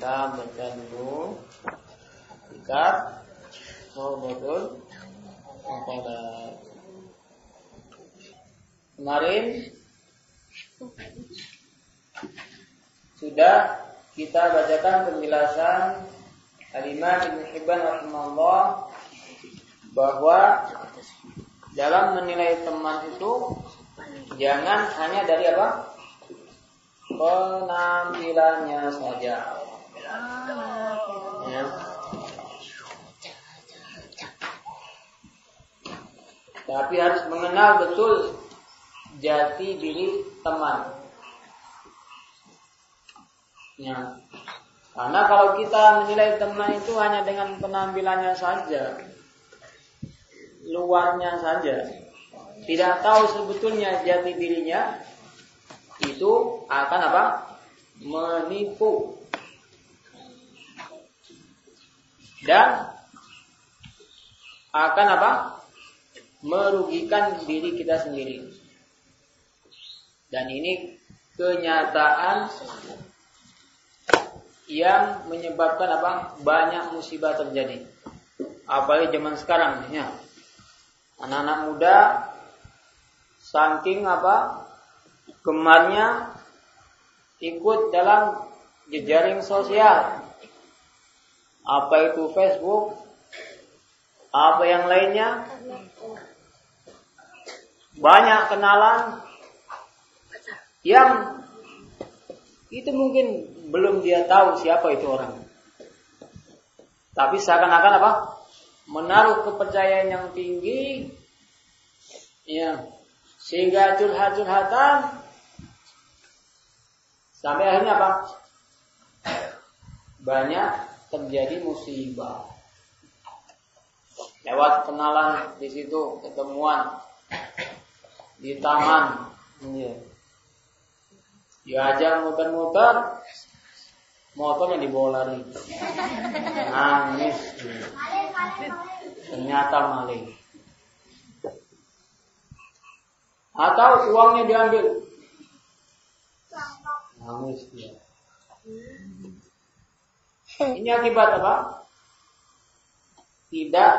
kita baca dulu kitab betul kepada kemarin sudah kita bacakan penjelasan kalimat Ibn Hibban rahimahullah bahwa dalam menilai teman itu jangan hanya dari apa? penampilannya saja. Ya. Tapi harus mengenal betul jati diri teman. Ya. Karena kalau kita menilai teman itu hanya dengan penampilannya saja, luarnya saja, tidak tahu sebetulnya jati dirinya, itu akan apa? Menipu. Dan akan apa? Merugikan diri kita sendiri. Dan ini kenyataan yang menyebabkan apa? Banyak musibah terjadi. Apalagi zaman sekarang ya. Anak-anak muda saking apa? gemarnya ikut dalam jejaring sosial. Apa itu Facebook? Apa yang lainnya? Banyak kenalan yang itu mungkin belum dia tahu siapa itu orang. Tapi seakan-akan apa? Menaruh kepercayaan yang tinggi, ya, sehingga curhat-curhatan Sampai akhirnya apa? Banyak terjadi musibah. Lewat kenalan di situ, ketemuan di taman. Ya. Diajak muter-muter, motornya dibawa lari. Nangis. Ternyata maling. Atau uangnya diambil, Nangis dia. Ini akibat apa? Tidak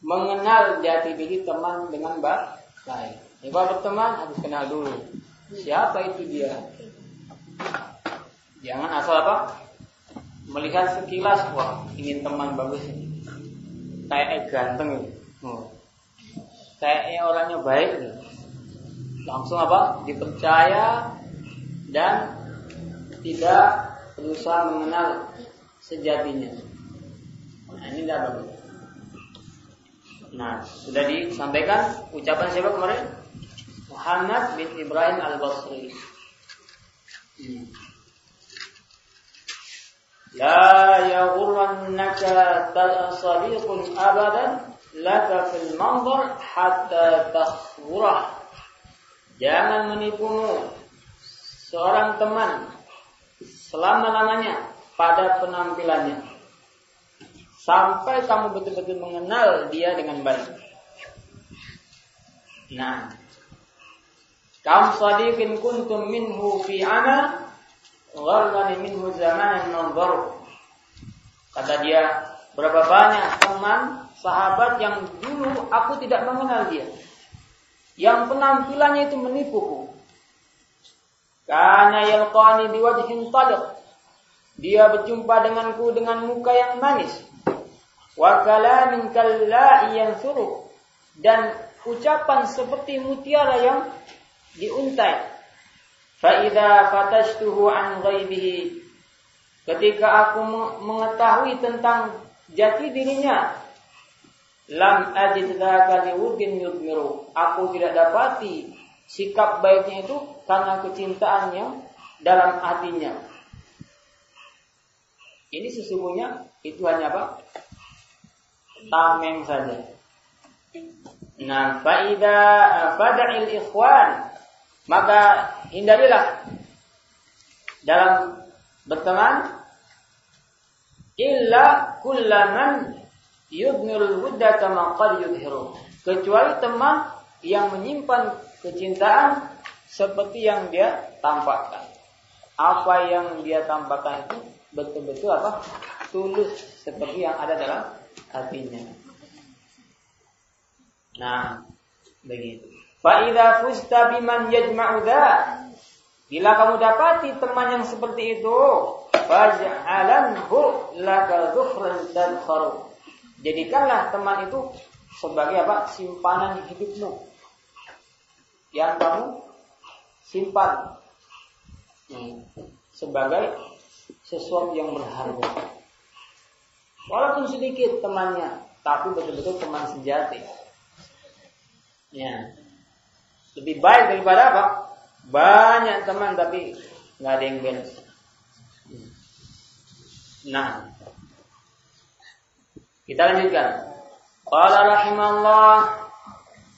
mengenal jati diri teman dengan baik. Coba berteman harus kenal dulu. Siapa itu dia? Jangan asal apa? Melihat sekilas, wah ingin teman bagus ini. Kayak ganteng. Oh. Kayaknya orangnya baik. Langsung apa? Dipercaya dan tidak berusaha mengenal sejatinya. Nah, ini tidak bagus. Nah, sudah disampaikan ucapan siapa kemarin? Muhammad bin Ibrahim Al-Basri. Hmm. La yaghurrannaka sadiqun abadan laka fil manzar hatta takhurah. Jangan menipumu seorang teman selama-lamanya pada penampilannya sampai kamu betul-betul mengenal dia dengan baik. Nah, kam sadiqin kuntum minhu fi ana gharrani minhu zamanan nanzaru. Kata dia, berapa banyak teman sahabat yang dulu aku tidak mengenal dia. Yang penampilannya itu menipuku. Karena yalqani biwajhin taliq. Dia berjumpa denganku dengan muka yang manis. Wa kalamin kalla'i suruh dan ucapan seperti mutiara yang diuntai. Fa idza fatashtuhu an ghaibihi ketika aku mengetahui tentang jati dirinya lam ajid dzaka liwudin yudmiru aku tidak dapati sikap baiknya itu karena kecintaannya dalam hatinya. Ini sesungguhnya itu hanya apa? Tameng saja. Nah, faida fada'il ikhwan maka hindarilah dalam berteman illa kullaman yudnirul wudda kama qad yudhiru kecuali teman yang menyimpan kecintaan seperti yang dia tampakkan. apa yang dia tampakkan itu betul-betul apa tulus seperti yang ada dalam hatinya. Nah, begitu. Fa'idha fusta biman yajma'u Bila kamu dapati teman yang seperti itu, faj'alanhu laka zuhran dan kharu. Jadikanlah teman itu sebagai apa? simpanan hidupmu. Yang kamu simpan hmm. sebagai sesuatu yang berharga. Walaupun sedikit temannya, tapi betul-betul teman sejati. Ya. Lebih baik daripada apa? Banyak teman tapi nggak ada yang beres. Nah, kita lanjutkan. Qala rahimallah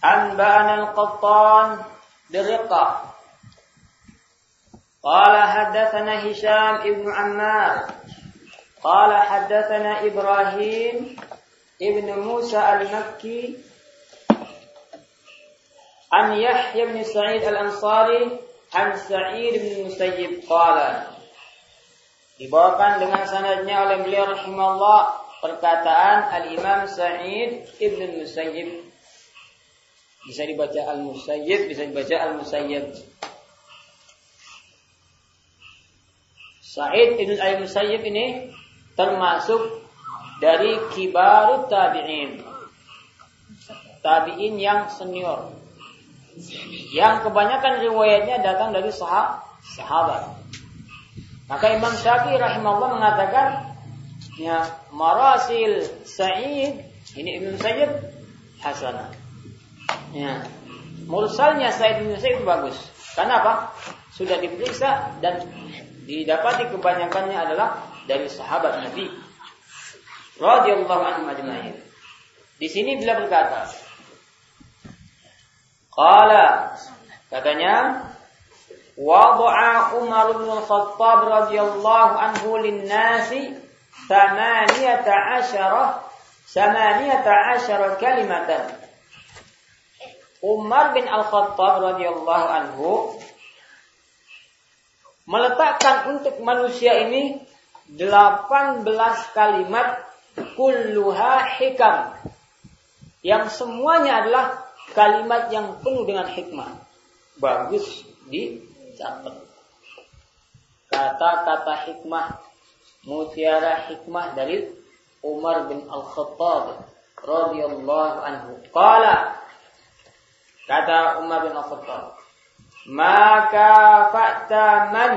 anba'ana al-qattan birriqa. Qala haddatsana Hisham ibn Ammar. Qala haddatsana Ibrahim ibn Musa al-Makki عن يحيى بن سعيد الأنصاري عن سعيد بن المسيب قال dibawakan dengan sanadnya oleh beliau rahimahullah perkataan Al-Imam Sa'id Ibn Musayyib bisa dibaca Al-Musayyib bisa dibaca Al-Musayyib Sa'id Ibn Al-Musayyib ini termasuk dari kibarut tabi'in tabi'in yang senior yang kebanyakan riwayatnya datang dari sahabat. Maka Imam Syafi'i rahimahullah mengatakan ya marasil Sa'id ini Ibnu Sayyid hasanah. Ya. Mursalnya Sa'id bin Sa'id bagus. Karena apa? Sudah diperiksa dan didapati kebanyakannya adalah dari sahabat Nabi radhiyallahu anhu ajma'in. Di sini bila berkata, Qala katanya wada'a Umar bin Khattab radhiyallahu anhu lin-nasi 18 18 kalimatan Umar bin Al-Khattab radhiyallahu anhu meletakkan untuk manusia ini 18 kalimat kulluha hikam yang semuanya adalah kalimat yang penuh dengan hikmah. Bagus dicatat. Kata-kata hikmah, mutiara hikmah dari Umar bin Al-Khattab radhiyallahu anhu. Qala kata Umar bin Al-Khattab, "Maka fa'ta man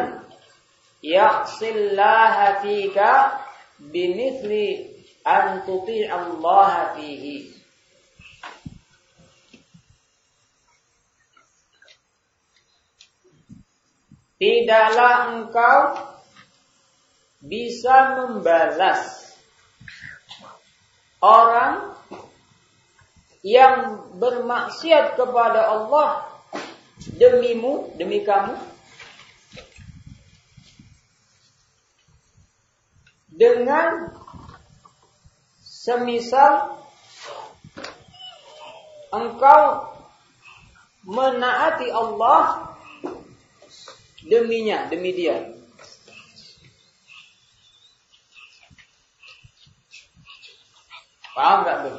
yaqsillaha fika bimithli an tuti'allaha fihi." Tidaklah engkau bisa membalas orang yang bermaksiat kepada Allah demimu, demi kamu dengan semisal engkau menaati Allah deminya, demi dia. Paham nggak tuh?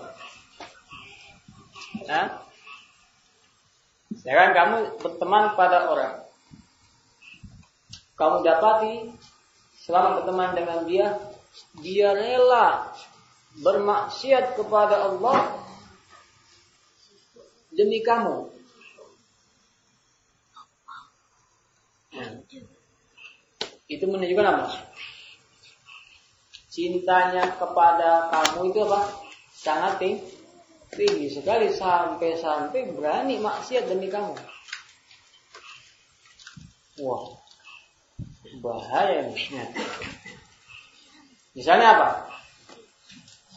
Nah, sekarang kamu berteman pada orang, kamu dapati selama berteman dengan dia, dia rela bermaksiat kepada Allah demi kamu. Itu menunjukkan apa? Cintanya kepada kamu itu apa? Sangat tinggi sekali sampai-sampai berani maksiat demi kamu. Wah, bahaya nih. Misalnya apa?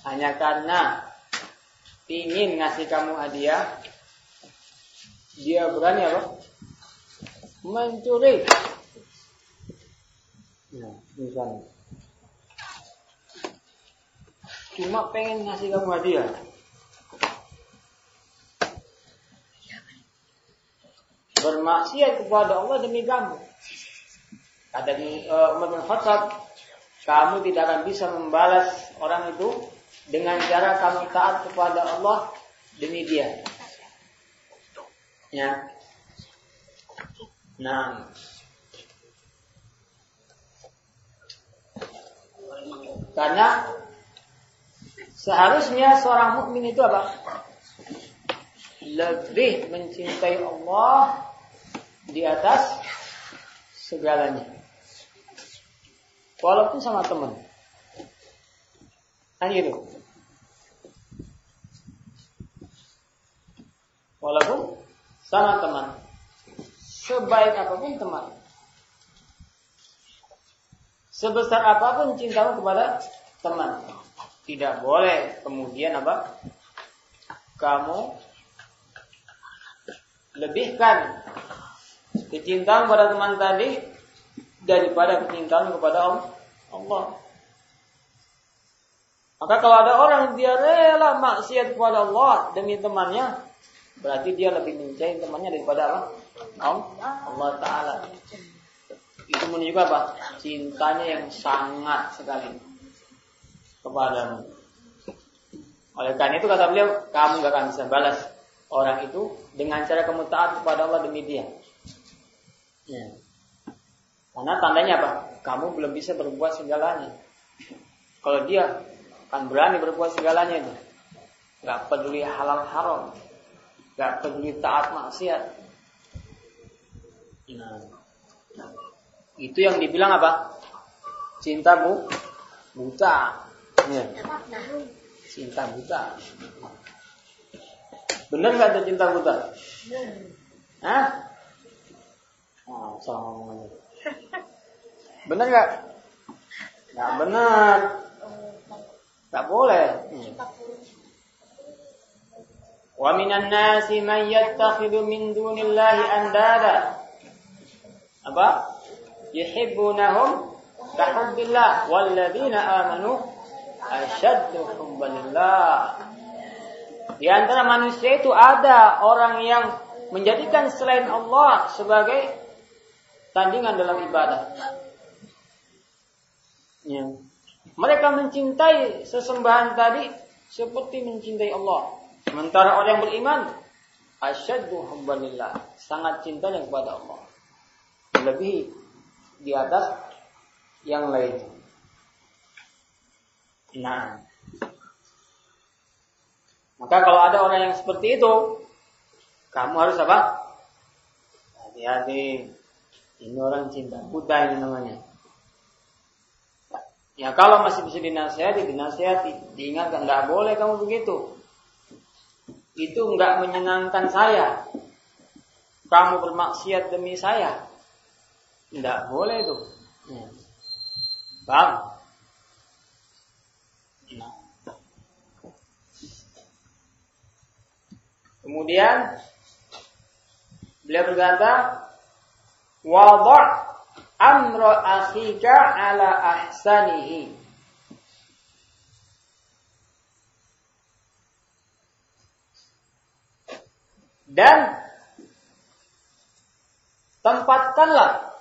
Hanya karena ingin ngasih kamu hadiah, dia berani apa? Mencuri Ya, misalnya. Cuma pengen ngasih kamu hadiah. Bermaksiat kepada Allah demi kamu. Kata uh, Umar bin Khattab, kamu tidak akan bisa membalas orang itu dengan cara kamu taat kepada Allah demi dia. Ya. Nah. Karena seharusnya seorang mukmin itu apa? Lebih mencintai Allah di atas segalanya. Walaupun sama teman. Kan. Walaupun sama teman. Sebaik apa pun teman. Sebesar apa pun cintamu kepada teman. Tidak boleh kemudian apa? Kamu lebihkan kecintaan pada teman tadi daripada kecintaan kepada Allah. Maka kalau ada orang dia rela maksiat kepada Allah demi temannya, berarti dia lebih mencintai temannya daripada Allah. Allah Taala. Itu menunjukkan apa? Cintanya yang sangat sekali kepadamu. Oleh karena itu kata beliau, kamu gak akan bisa balas orang itu dengan cara kamu taat kepada Allah demi dia. Ya. Karena tandanya apa? Kamu belum bisa berbuat segalanya. Kalau dia akan berani berbuat segalanya itu. Gak peduli halal haram. Gak peduli taat maksiat. Nah, itu yang dibilang apa? Cinta bu, buta. Ya. Cinta buta. Benar nggak ada cinta buta? Hah? Sama ngomongnya. Benar nggak? Nggak benar. Nggak boleh. Wa minan nasi man yattakhidhu min dunillahi andada. Apa? Yuhibbunahum kahubbillah walladzina amanu asyaddu hubbalillah. Di antara manusia itu ada orang yang menjadikan selain Allah sebagai tandingan dalam ibadah. Ya. Mereka mencintai sesembahan tadi seperti mencintai Allah. Sementara orang yang beriman asyaddu hubbalillah, sangat cintanya kepada Allah. Lebih di atas yang lain. Nah, maka kalau ada orang yang seperti itu, kamu harus apa? Hati-hati. Ini orang cinta buta ini namanya. Ya kalau masih bisa dinasihati, dinasihati, diingatkan nggak boleh kamu begitu. Itu nggak menyenangkan saya. Kamu bermaksiat demi saya. Nggak boleh itu. Ya. Paham? Nah. Kemudian beliau berkata, Wada' amra akhika ala ahsanihi. Dan tempatkanlah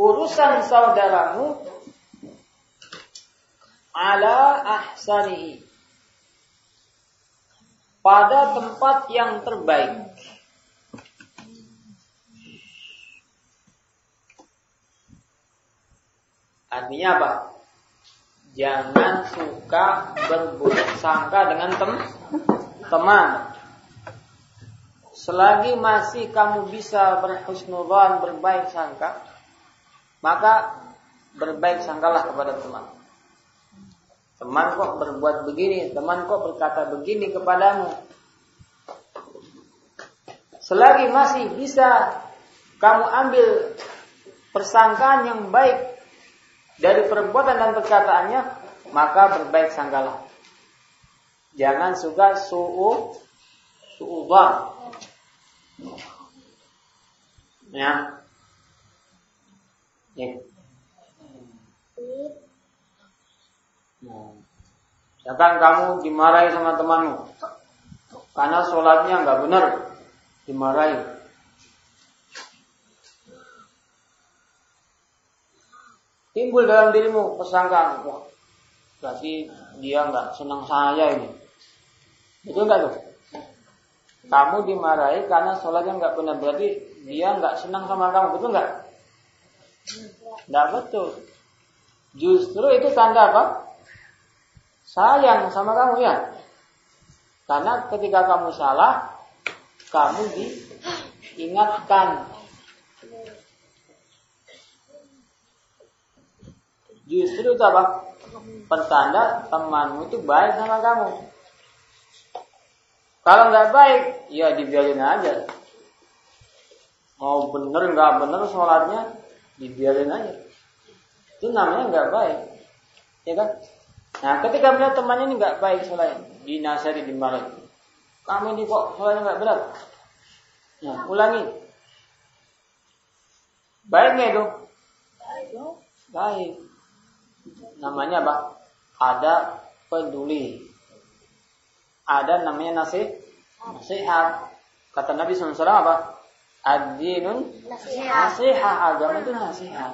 urusan saudaramu ala ahsanihi pada tempat yang terbaik. Artinya apa? Jangan suka berburuk sangka dengan tem teman. Selagi masih kamu bisa berhusnudzon, berbaik sangka, maka berbaik sangkalah kepada teman. Teman kok berbuat begini, teman kok berkata begini kepadamu. Selagi masih bisa kamu ambil persangkaan yang baik dari perbuatan dan perkataannya, maka berbaik sangkalah. Jangan suka su'u su'udzan. Ya. Ya. Misalkan kamu dimarahi sama temanmu karena sholatnya nggak benar, dimarahi. Timbul dalam dirimu persangkaan, wah, berarti dia nggak senang saya ini. Betul nggak tuh? Kamu dimarahi karena sholatnya nggak benar, berarti dia nggak senang sama kamu, betul nggak? Nggak betul. Justru itu tanda apa? Sayang sama kamu ya. Karena ketika kamu salah, kamu diingatkan. Justru itu apa? Pertanda temanmu itu baik sama kamu. Kalau nggak baik, ya dibiarin aja. Mau bener nggak bener sholatnya, dibiarin aja. Itu namanya nggak baik, ya kan? Nah, ketika melihat temannya ini nggak baik sholatnya, dinasihati dimarahi. Kamu ini kok sholatnya nggak benar? Nah, ulangi. Baik nggak itu? Baik. Namanya apa? Ada peduli. Ada namanya nasih, nasihat. Kata Nabi SAW apa? Ad-dinun nasihat. Agama itu nasihat.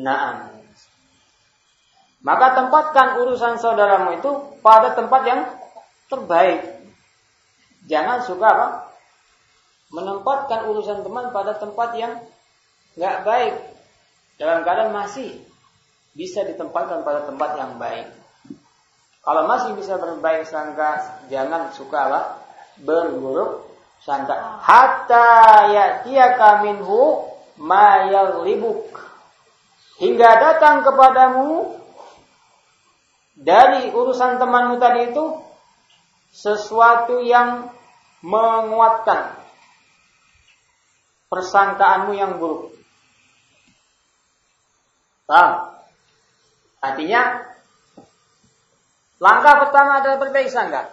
Nah, maka tempatkan urusan saudaramu itu pada tempat yang terbaik. Jangan suka apa? Menempatkan urusan teman pada tempat yang nggak baik. Dalam keadaan masih bisa ditempatkan pada tempat yang baik. Kalau masih bisa berbaik sangka, jangan suka apa? Berburuk sangka. Hatta ya'tiyaka minhu ma libuk Hingga datang kepadamu dari urusan temanmu tadi itu sesuatu yang menguatkan persangkaanmu yang buruk. Paham? Artinya langkah pertama adalah berbaik sangka.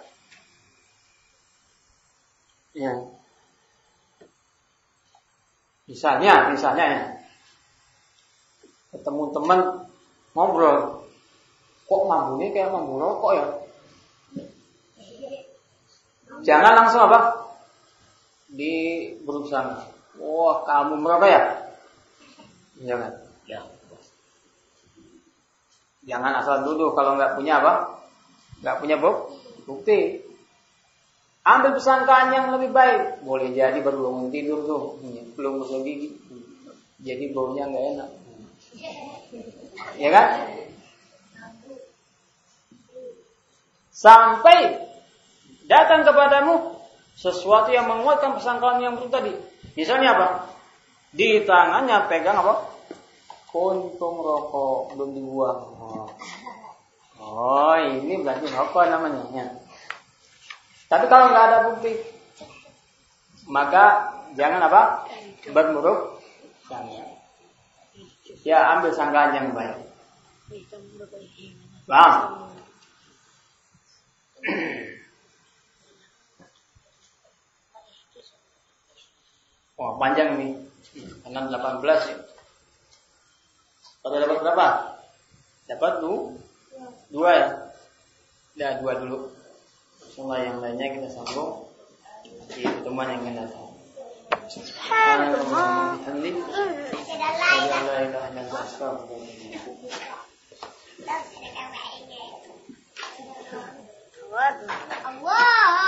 Ya. Misalnya, misalnya ya, ketemu teman ngobrol kok mambunya kayak mambu rokok ya jangan langsung apa di berusaha wah kamu merokok ya jangan ya. Jangan asal duduk kalau nggak punya apa nggak punya bukti ambil persangkaan yang lebih baik boleh jadi baru bangun tidur tuh belum gosok gigi jadi baunya nggak enak Ya kan? Sampai datang kepadamu sesuatu yang menguatkan persangkaan yang buruk tadi. Misalnya apa? Di tangannya pegang apa? Kuntung rokok belum dibuang. Oh, oh ini berarti rokok namanya. Ya. Tapi kalau nggak ada bukti, maka jangan apa? Bermuruk Ya ambil sangkaan yang baik. Bang. Wah panjang nih. 6 18 ya. Pada dapat berapa? Dapat dua, dua ya. Ya dua dulu. Semua yang lainnya kita sambung di pertemuan yang akan datang. Allah